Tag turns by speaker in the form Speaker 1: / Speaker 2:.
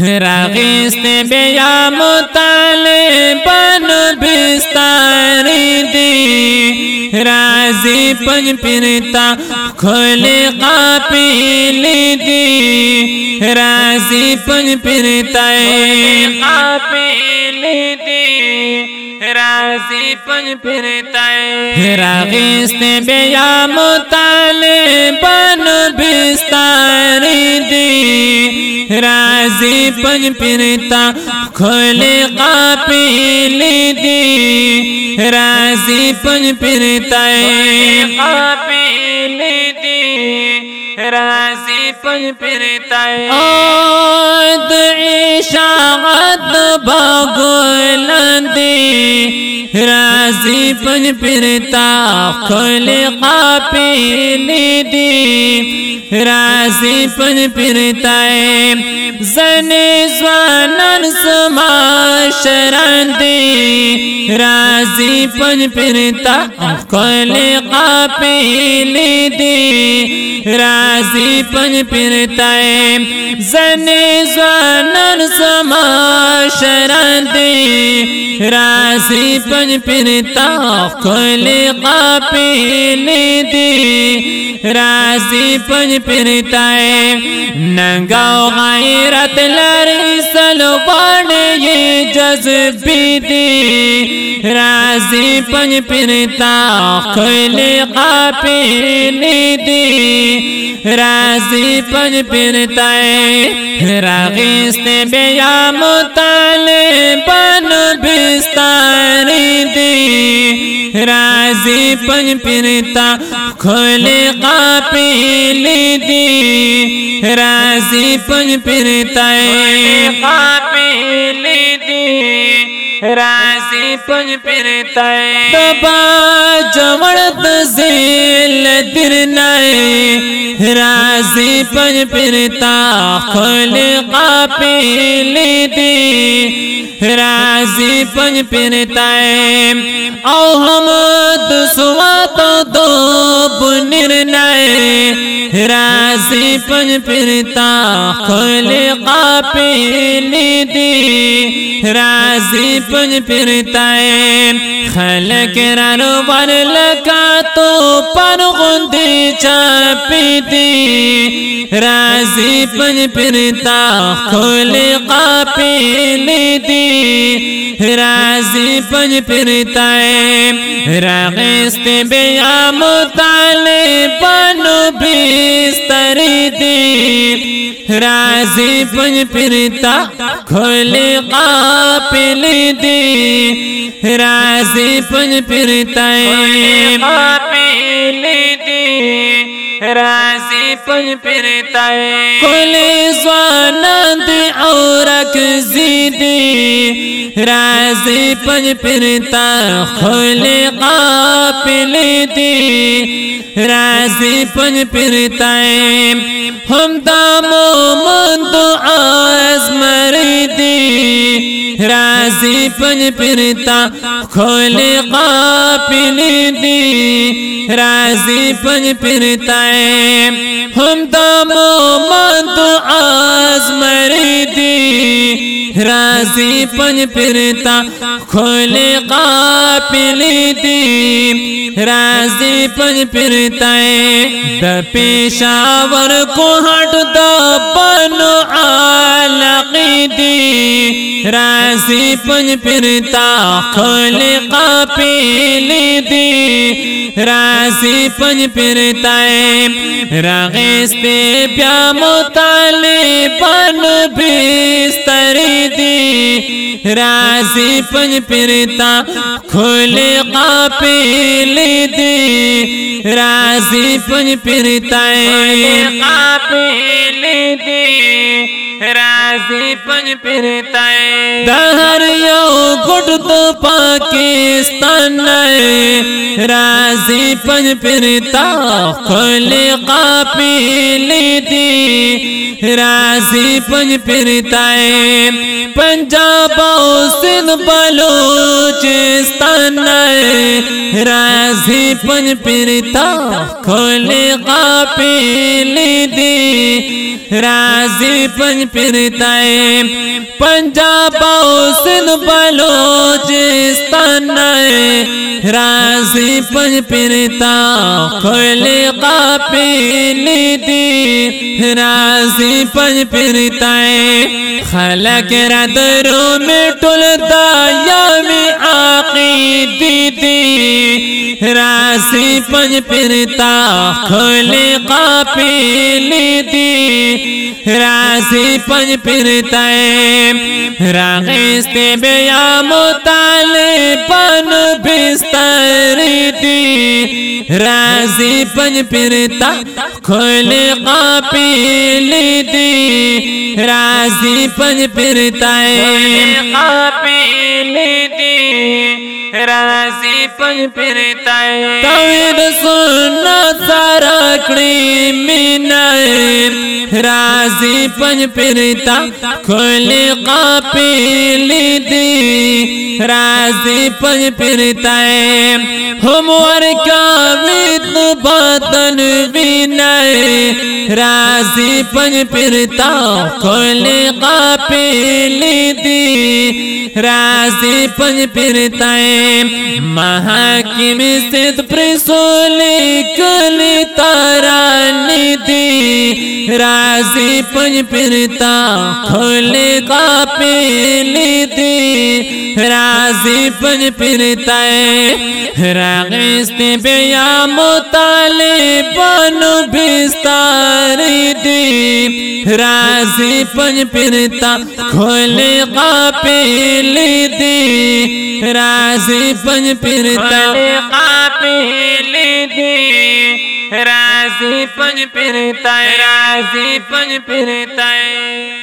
Speaker 1: راغیست بیا مطالبان بستاری دی۔ رازی پنج پرتا کھول قاپیل دی۔ رازی پنج پرتا قاپیل دی۔ رازی پنج پرتا راغیست بیا مطالبان بستاری دی۔ رازی پنج پرتا کھول قاپیل دی رازی پنج پرتا قاپیل دی رازی پنج پرتا آد عشاقت باگولندی رازی پنج پرتا کھول قاپیل دی۔ رازی پن پرتا زن زوانان سما شراندی رازی پن پرتا کل قاپیل دی۔ رازی پن پرتا زن زوانان سما شراندی رازی پن پرتا کل قاپیل دی رازی پن پرتا ننگاو غیرت لری سلوان یہ جذبی دی رازی پن پرتا خل قاپیل دی رازی پن پرتا راغیست بیا مطالبان بستاری دی، رازی پن پرتا کھول قاپیل دی رازی پن پرتا قاپیل دی رازی پنج پن پرتا دبا جوڑت زیل درنائے رازی پن پرتا کھول قاپیل دی رازی پنج پن پرتا او ہم دسوات دو بنرنائے رازی پن پرتا کھول قاپیل دی رازی پن پرتا خلق رانو بن لکا تو پر غندی چاپی دی رازی پن پرتا کھول قاپیل دی۔ رازی پن پرتا راغست بیا مطالبان بستری دی۔ رازی پن پرتا کھول قاپل دی رازی پن پرتا قاپل دی رازی پن پرتا کھول زوانان دی اورک زیدی رازی پن پرتا کھول قاپل دی۔ رازی پن پرتا ہم دامو من دعاز مردی۔ رازی پن پرتا، کھول قاپل دی۔ رازی پن پرتا ہم دامو من دعاز مردی رازی پن پرتا، کھول قاپل دی۔ رازی پن پرتا دا پیشاور کو ہٹ دا بنو عالقی دی رازی پن پرتا کھول قاپل دی رازی پن پرتا راغیس پہ پیا مطالبان بستری دی رازی پن پرتا کھول قاپل دی رازی پن پرتا قاپل دی رازی پن پرتا دہر یو گٹ تو پاکستان رازی پن پرتا کھول قاپل دی رازی پن پرتا پنجاب سندھ بلوچستان رازی پن پرتا کھول قاپل دی رازی پن پھرتا ہے۔ پنجاب سن بلوچستان راضی پنج پھرتا کھولے کا پیلی دی۔ راضی پنج پھرتا ہے۔ خلق ردروں میں ٹلتا یا میں آقی دی دی راضی پنج پھرتا کھولے کا پیلی دی۔ راضی پنج پھرتا ہے۔ راغستے بیا مطالبان بستر دی۔ راضی پنج پھرتا کھولے کا پیلی دی۔ راضی پنج پھرتا ہے۔ رازی پن دی پھرتا ہے۔ توید سننا سارا کڑی مینہ راضی پنج پھرتا کھولے کا پیلی دی راضی پنج پھرتا ہے۔ ہم ورکا ویت بینائے راضی پنج پھرتا کھولے کا پیلی دی راضی پنج پھرتا ہے۔ محاکم ست پرسولی کلی تارانی دی راضی پنج پھرتا، کھولے کا پیلی دی راضی پنج پھرتا ہے، راغست بیا مطالبان بستاری دی راضی پنج پھرتا، کھولے کا پیلی دی راضی پنج پھرتا کا پیلی دی راضی پنج پھرتا ہے راضی پنج پھرتا ہے۔